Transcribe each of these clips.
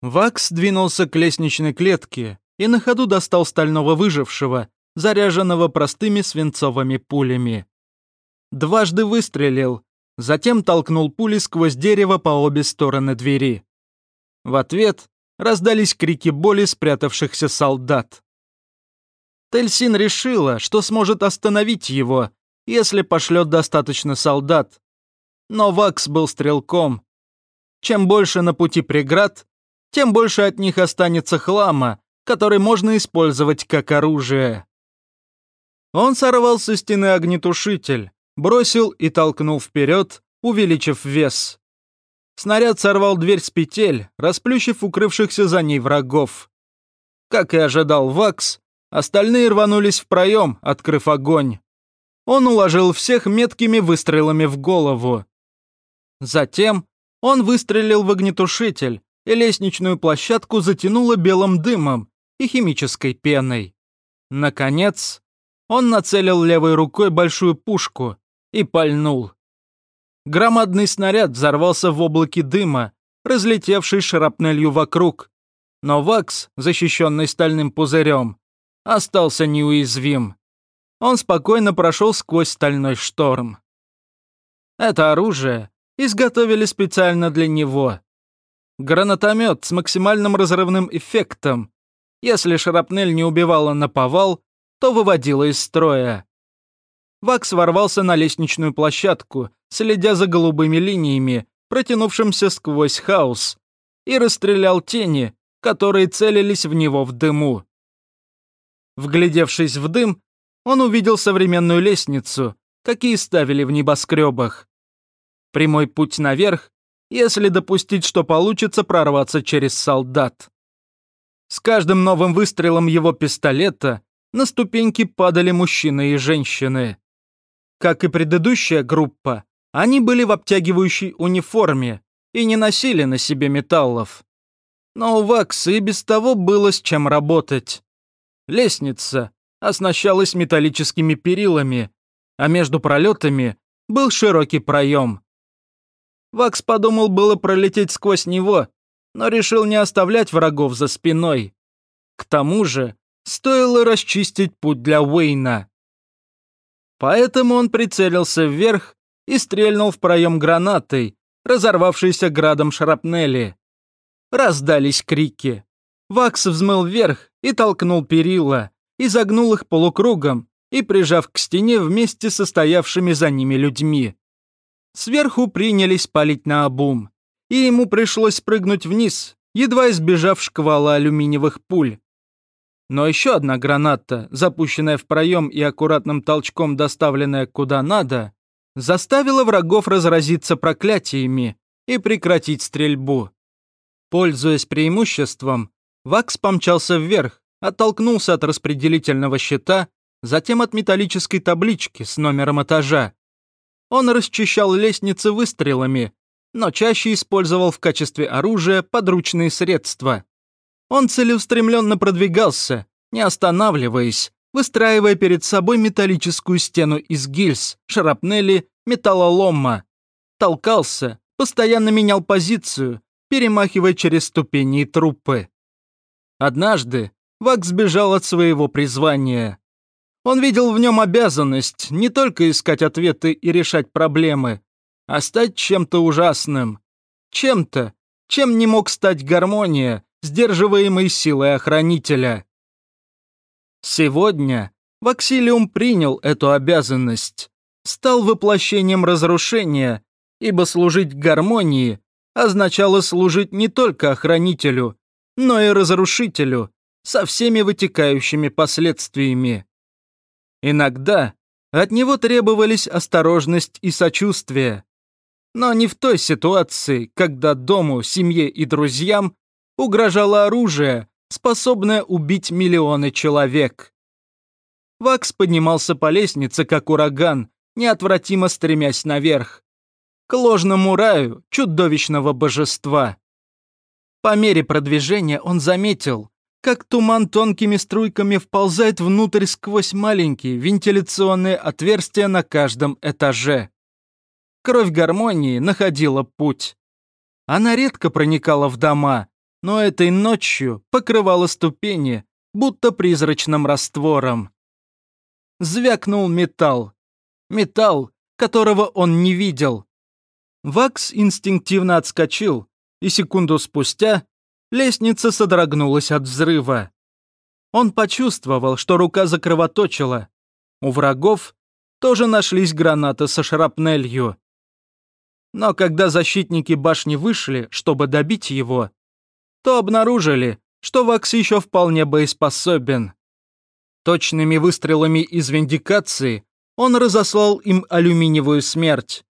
Вакс двинулся к лестничной клетке и на ходу достал стального выжившего, заряженного простыми свинцовыми пулями. Дважды выстрелил, затем толкнул пули сквозь дерево по обе стороны двери. В ответ раздались крики боли спрятавшихся солдат. Тельсин решила, что сможет остановить его, если пошлет достаточно солдат. Но Вакс был стрелком. Чем больше на пути преград, тем больше от них останется хлама, который можно использовать как оружие. Он сорвал со стены огнетушитель, бросил и толкнул вперед, увеличив вес. Снаряд сорвал дверь с петель, расплющив укрывшихся за ней врагов. Как и ожидал Вакс, остальные рванулись в проем, открыв огонь. Он уложил всех меткими выстрелами в голову. Затем он выстрелил в огнетушитель, и лестничную площадку затянуло белым дымом и химической пеной. Наконец, он нацелил левой рукой большую пушку и пальнул. Громадный снаряд взорвался в облаке дыма, разлетевший шрапнелью вокруг. Но Вакс, защищенный стальным пузырем, остался неуязвим. Он спокойно прошел сквозь стальной шторм. Это оружие изготовили специально для него. Гранатомет с максимальным разрывным эффектом. Если шрапнель не убивала на повал, то выводила из строя. Вакс ворвался на лестничную площадку, следя за голубыми линиями, протянувшимся сквозь хаос, и расстрелял тени, которые целились в него в дыму. Вглядевшись в дым, он увидел современную лестницу, какие ставили в небоскребах. Прямой путь наверх, если допустить, что получится прорваться через солдат. С каждым новым выстрелом его пистолета на ступеньки падали мужчины и женщины. Как и предыдущая группа, они были в обтягивающей униформе и не носили на себе металлов. Но у Вакса и без того было с чем работать. Лестница оснащалась металлическими перилами, а между пролетами был широкий проем. Вакс подумал было пролететь сквозь него, но решил не оставлять врагов за спиной. К тому же, стоило расчистить путь для Уэйна. Поэтому он прицелился вверх и стрельнул в проем гранатой, разорвавшейся градом шрапнели. Раздались крики. Вакс взмыл вверх и толкнул перила, изогнул их полукругом и прижав к стене вместе со стоявшими за ними людьми. Сверху принялись палить на обум, и ему пришлось прыгнуть вниз, едва избежав шквала алюминиевых пуль. Но еще одна граната, запущенная в проем и аккуратным толчком доставленная куда надо, заставила врагов разразиться проклятиями и прекратить стрельбу. Пользуясь преимуществом, Вакс помчался вверх, оттолкнулся от распределительного щита, затем от металлической таблички с номером этажа. Он расчищал лестницы выстрелами, но чаще использовал в качестве оружия подручные средства. Он целеустремленно продвигался, не останавливаясь, выстраивая перед собой металлическую стену из гильз, шарапнели, металлолома. Толкался, постоянно менял позицию, перемахивая через ступени и трупы. Однажды Вакс сбежал от своего призвания. Он видел в нем обязанность не только искать ответы и решать проблемы, а стать чем-то ужасным. Чем-то, чем не мог стать гармония, сдерживаемой силой охранителя. Сегодня Ваксилиум принял эту обязанность, стал воплощением разрушения, ибо служить гармонии означало служить не только охранителю, но и разрушителю со всеми вытекающими последствиями. Иногда от него требовались осторожность и сочувствие, но не в той ситуации, когда дому, семье и друзьям угрожало оружие, способное убить миллионы человек. Вакс поднимался по лестнице, как ураган, неотвратимо стремясь наверх. К ложному раю чудовищного божества. По мере продвижения он заметил, как туман тонкими струйками вползает внутрь сквозь маленькие вентиляционные отверстия на каждом этаже. Кровь гармонии находила путь. Она редко проникала в дома, но этой ночью покрывало ступени, будто призрачным раствором. Звякнул металл. Металл, которого он не видел. Вакс инстинктивно отскочил, и секунду спустя лестница содрогнулась от взрыва. Он почувствовал, что рука закровоточила. У врагов тоже нашлись гранаты со шрапнелью. Но когда защитники башни вышли, чтобы добить его, то обнаружили, что Вакс еще вполне боеспособен. Точными выстрелами из виндикации он разослал им алюминиевую смерть.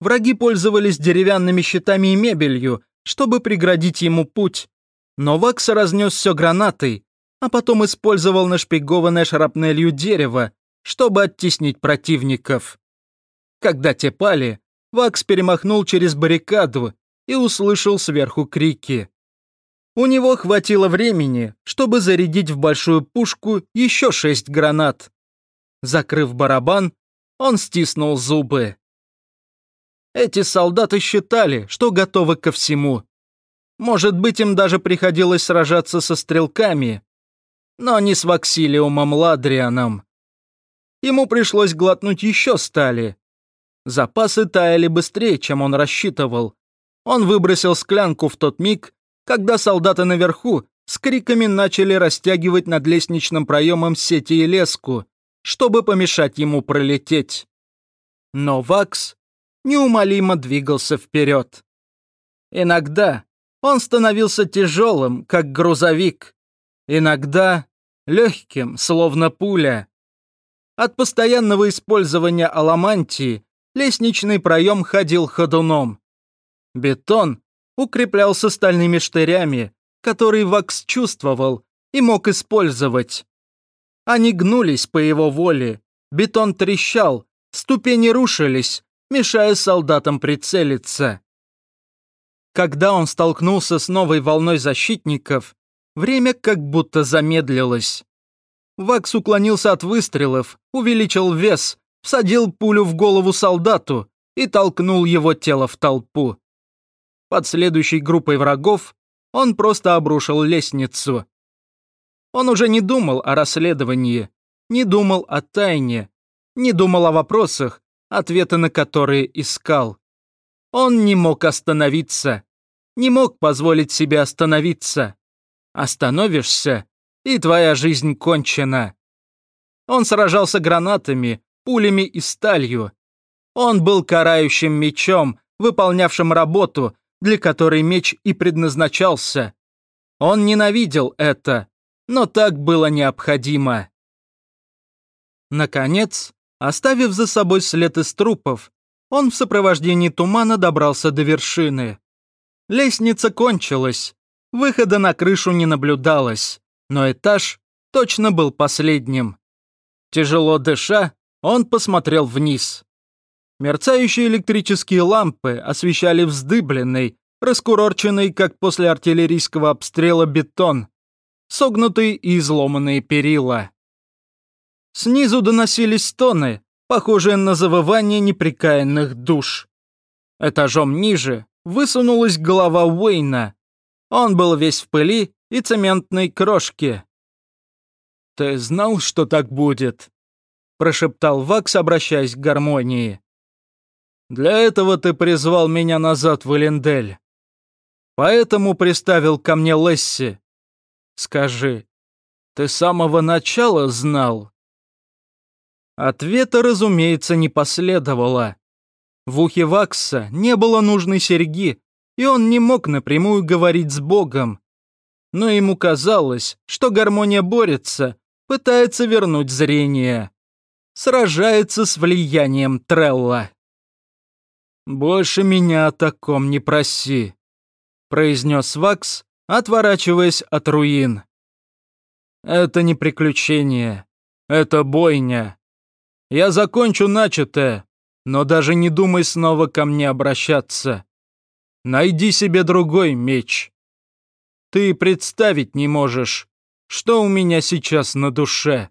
Враги пользовались деревянными щитами и мебелью, чтобы преградить ему путь. Но Вакс разнес все гранатой, а потом использовал нашпигованное шрапнелью дерево, чтобы оттеснить противников. Когда те пали, Вакс перемахнул через баррикаду и услышал сверху крики. У него хватило времени, чтобы зарядить в большую пушку еще шесть гранат. Закрыв барабан, он стиснул зубы. Эти солдаты считали, что готовы ко всему. Может быть, им даже приходилось сражаться со стрелками, но не с Ваксилиумом Ладрианом. Ему пришлось глотнуть еще стали. Запасы таяли быстрее, чем он рассчитывал. Он выбросил склянку в тот миг, когда солдаты наверху с криками начали растягивать над лестничным проемом сети и леску, чтобы помешать ему пролететь. Но Вакс неумолимо двигался вперед. Иногда он становился тяжелым, как грузовик, иногда легким, словно пуля. От постоянного использования аламантии лестничный проем ходил ходуном. Бетон укреплялся стальными штырями, которые Вакс чувствовал и мог использовать. Они гнулись по его воле, бетон трещал, ступени рушились, мешая солдатам прицелиться. Когда он столкнулся с новой волной защитников, время как будто замедлилось. Вакс уклонился от выстрелов, увеличил вес, всадил пулю в голову солдату и толкнул его тело в толпу. Под следующей группой врагов он просто обрушил лестницу. Он уже не думал о расследовании, не думал о тайне, не думал о вопросах, ответы на которые искал. Он не мог остановиться, не мог позволить себе остановиться. Остановишься, и твоя жизнь кончена. Он сражался гранатами, пулями и сталью. Он был карающим мечом, выполнявшим работу, для которой меч и предназначался. Он ненавидел это, но так было необходимо. Наконец, оставив за собой след из трупов, он в сопровождении тумана добрался до вершины. Лестница кончилась, выхода на крышу не наблюдалось, но этаж точно был последним. Тяжело дыша, он посмотрел вниз. Мерцающие электрические лампы освещали вздыбленный, раскурорченный, как после артиллерийского обстрела, бетон, согнутые и изломанные перила. Снизу доносились стоны, похожие на завывание неприкаянных душ. Этажом ниже высунулась голова Уэйна. Он был весь в пыли и цементной крошке. «Ты знал, что так будет?» – прошептал Вакс, обращаясь к гармонии. Для этого ты призвал меня назад в Элендель. Поэтому приставил ко мне Лесси. Скажи, ты с самого начала знал?» Ответа, разумеется, не последовало. В ухе Вакса не было нужной серьги, и он не мог напрямую говорить с Богом. Но ему казалось, что гармония борется, пытается вернуть зрение. Сражается с влиянием Трелла. «Больше меня о таком не проси», — произнес Вакс, отворачиваясь от руин. «Это не приключение. Это бойня. Я закончу начатое, но даже не думай снова ко мне обращаться. Найди себе другой меч. Ты представить не можешь, что у меня сейчас на душе».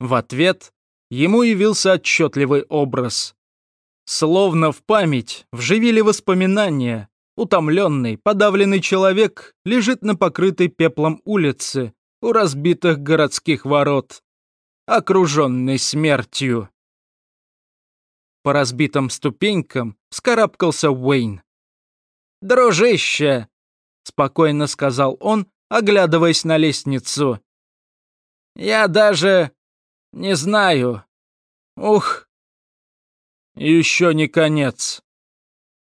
В ответ ему явился отчетливый образ. Словно в память вживили воспоминания, Утомленный, подавленный человек лежит на покрытой пеплом улице у разбитых городских ворот, окруженный смертью. По разбитым ступенькам вскарабкался Уэйн. «Дружище!» — спокойно сказал он, оглядываясь на лестницу. «Я даже не знаю. Ух!» «Еще не конец».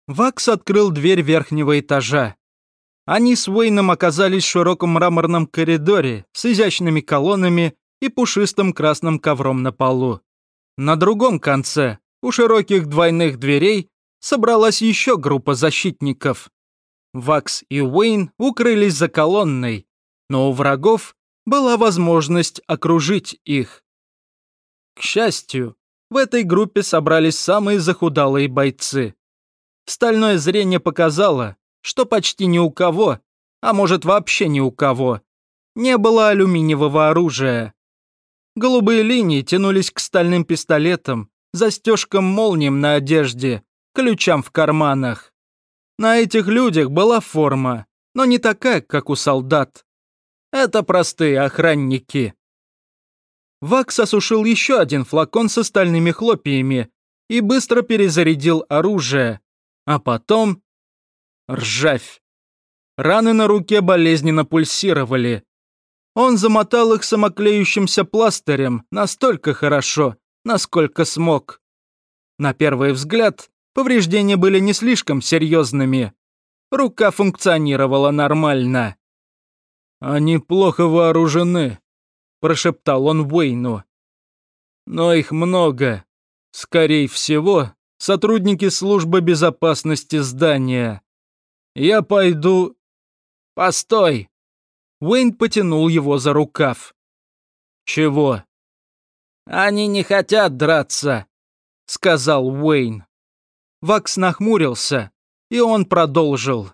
Вакс открыл дверь верхнего этажа. Они с Уэйном оказались в широком мраморном коридоре с изящными колоннами и пушистым красным ковром на полу. На другом конце, у широких двойных дверей, собралась еще группа защитников. Вакс и Уэйн укрылись за колонной, но у врагов была возможность окружить их. К счастью, в этой группе собрались самые захудалые бойцы. Стальное зрение показало, что почти ни у кого, а может вообще ни у кого, не было алюминиевого оружия. Голубые линии тянулись к стальным пистолетам, застежкам молниям на одежде, ключам в карманах. На этих людях была форма, но не такая, как у солдат. Это простые охранники. Вакс осушил еще один флакон с остальными хлопьями и быстро перезарядил оружие. А потом... Ржавь. Раны на руке болезненно пульсировали. Он замотал их самоклеющимся пластырем настолько хорошо, насколько смог. На первый взгляд, Повреждения были не слишком серьезными. Рука функционировала нормально. «Они плохо вооружены», – прошептал он Уэйну. «Но их много. Скорее всего, сотрудники службы безопасности здания. Я пойду...» «Постой!» Уэйн потянул его за рукав. «Чего?» «Они не хотят драться», — сказал Уэйн. Вакс нахмурился, и он продолжил.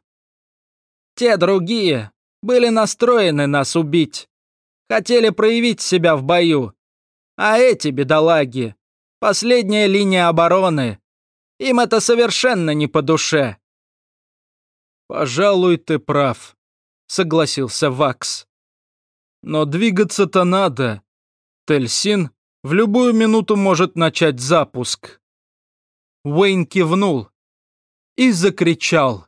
«Те другие были настроены нас убить. Хотели проявить себя в бою. А эти бедолаги — последняя линия обороны. Им это совершенно не по душе». «Пожалуй, ты прав», — согласился Вакс. «Но двигаться-то надо. Тельсин в любую минуту может начать запуск». Уэйн кивнул и закричал.